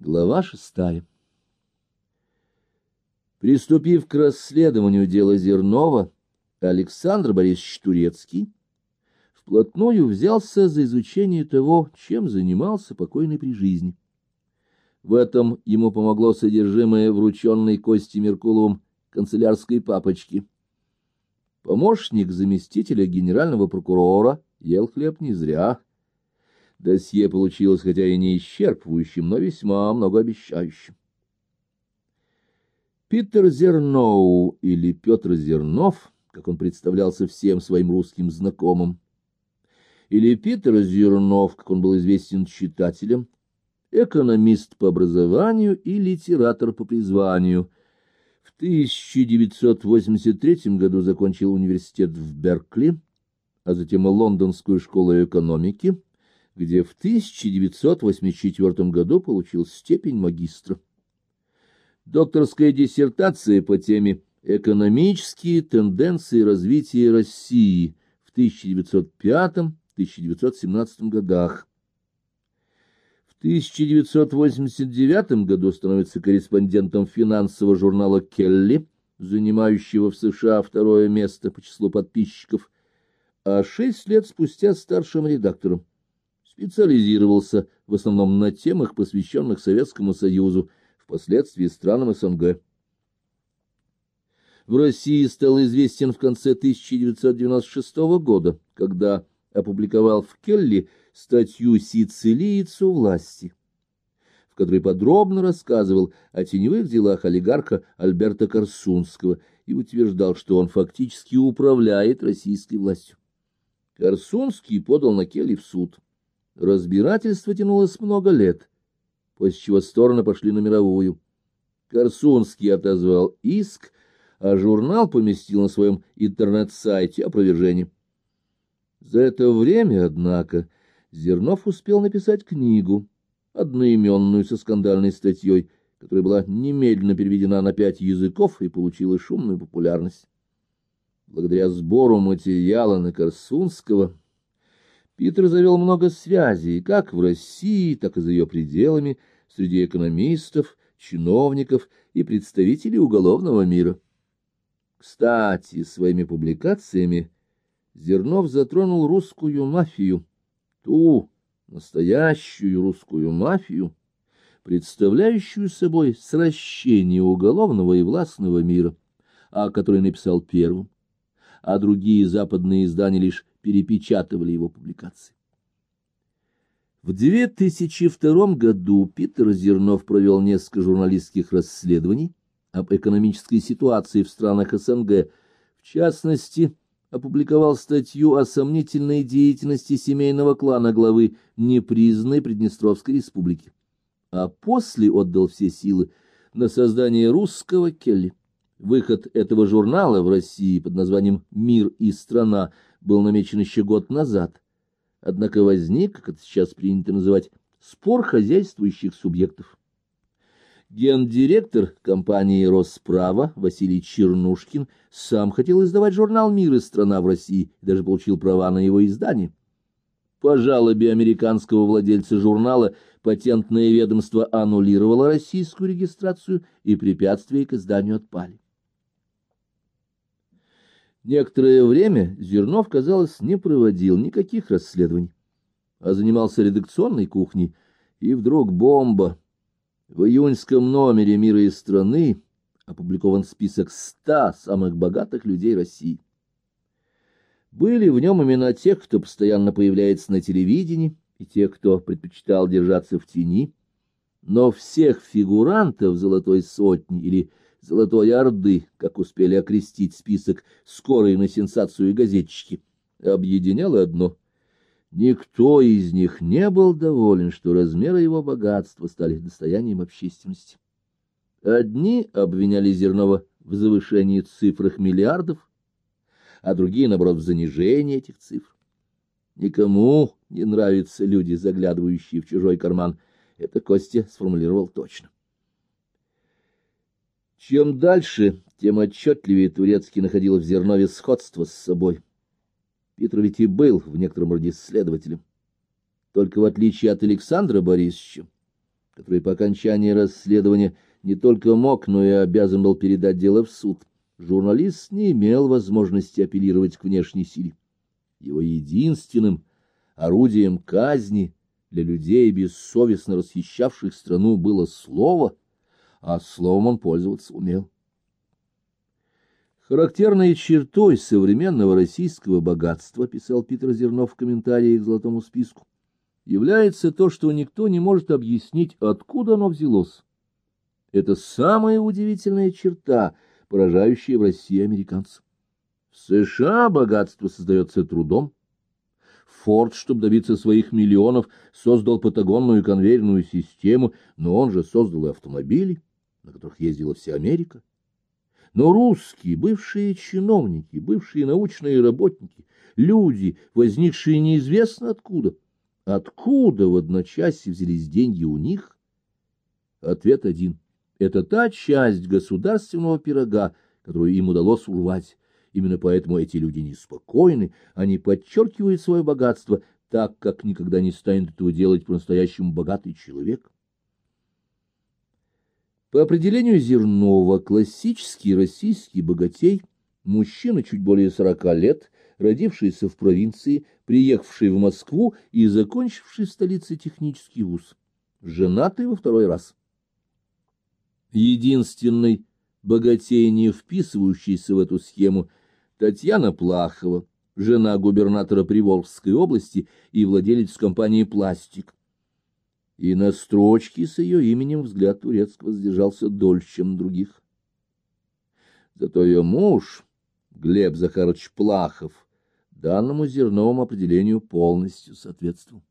Глава шестая. Приступив к расследованию дела Зернова, Александр Борисович Турецкий вплотную взялся за изучение того, чем занимался покойный при жизни. В этом ему помогло содержимое врученной Кости Меркуловым канцелярской папочки. Помощник заместителя генерального прокурора ел хлеб не зря. Досье получилось хотя и не исчерпывающим, но весьма многообещающим. Питер Зерноу или Петр Зернов, как он представлялся всем своим русским знакомым, или Питер Зернов, как он был известен читателям, экономист по образованию и литератор по призванию. В 1983 году закончил университет в Беркли, а затем Лондонскую школу экономики где в 1984 году получил степень магистра. Докторская диссертация по теме «Экономические тенденции развития России» в 1905-1917 годах. В 1989 году становится корреспондентом финансового журнала «Келли», занимающего в США второе место по числу подписчиков, а шесть лет спустя старшим редактором специализировался в основном на темах, посвященных Советскому Союзу, впоследствии странам СНГ. В России стал известен в конце 1996 года, когда опубликовал в Келли статью «Сицилиец у власти», в которой подробно рассказывал о теневых делах олигарха Альберта Корсунского и утверждал, что он фактически управляет российской властью. Корсунский подал на Келли в суд. Разбирательство тянулось много лет, после чего стороны пошли на мировую. Корсунский отозвал иск, а журнал поместил на своем интернет-сайте опровержение. За это время, однако, Зернов успел написать книгу, одноименную со скандальной статьей, которая была немедленно переведена на пять языков и получила шумную популярность. Благодаря сбору материала на Корсунского Питер завел много связей, как в России, так и за ее пределами, среди экономистов, чиновников и представителей уголовного мира. Кстати, своими публикациями Зернов затронул русскую мафию, ту настоящую русскую мафию, представляющую собой сращение уголовного и властного мира, о которой написал первым, а другие западные издания лишь перепечатывали его публикации. В 2002 году Питер Зернов провел несколько журналистских расследований об экономической ситуации в странах СНГ, в частности, опубликовал статью о сомнительной деятельности семейного клана главы непризнанной Приднестровской республики, а после отдал все силы на создание русского Келли. Выход этого журнала в России под названием «Мир и страна» был намечен еще год назад. Однако возник, как это сейчас принято называть, спор хозяйствующих субъектов. Гендиректор компании «Росправа» Василий Чернушкин сам хотел издавать журнал «Мир и страна» в России и даже получил права на его издание. По жалобе американского владельца журнала патентное ведомство аннулировало российскую регистрацию, и препятствия к изданию отпали. Некоторое время Зернов, казалось, не проводил никаких расследований, а занимался редакционной кухней, и вдруг бомба. В июньском номере «Мира и страны» опубликован список ста самых богатых людей России. Были в нем имена тех, кто постоянно появляется на телевидении, и тех, кто предпочитал держаться в тени, но всех фигурантов «Золотой сотни» или Золотой Орды, как успели окрестить список скорой на сенсацию газетчики, объединяло одно — Никто из них не был доволен, что размеры его богатства стали достоянием общественности. Одни обвиняли Зернова в завышении цифрах миллиардов, а другие, наоборот, в занижении этих цифр. Никому не нравятся люди, заглядывающие в чужой карман. Это Костя сформулировал точно. Чем дальше, тем отчетливее Турецкий находил в Зернове сходство с собой. Питер ведь и был в некотором роде следователем. Только в отличие от Александра Борисовича, который по окончании расследования не только мог, но и обязан был передать дело в суд, журналист не имел возможности апеллировать к внешней силе. Его единственным орудием казни для людей, бессовестно расхищавших страну, было слово, а словом он пользоваться умел. Характерной чертой современного российского богатства, писал Питер Зернов в комментарии к золотому списку, является то, что никто не может объяснить, откуда оно взялось. Это самая удивительная черта, поражающая в России американцев. В США богатство создается трудом. Форд, чтобы добиться своих миллионов, создал патагонную конвейерную систему, но он же создал и автомобили, на которых ездила вся Америка. Но русские, бывшие чиновники, бывшие научные работники, люди, возникшие неизвестно откуда, откуда в одночасье взялись деньги у них? Ответ один. Это та часть государственного пирога, которую им удалось урвать. Именно поэтому эти люди неспокойны, они подчеркивают свое богатство так, как никогда не станет этого делать по-настоящему богатый человек. По определению Зернова, классический российский богатей, мужчина чуть более сорока лет, родившийся в провинции, приехавший в Москву и закончивший в столице технический вуз, женатый во второй раз. Единственный богатей, не вписывающийся в эту схему, Татьяна Плахова, жена губернатора Приволжской области и владелец компании «Пластик», и на строчке с ее именем взгляд турецкого задержался дольше, чем других. Зато ее муж, Глеб Захарович Плахов, данному зерновому определению полностью соответствовал.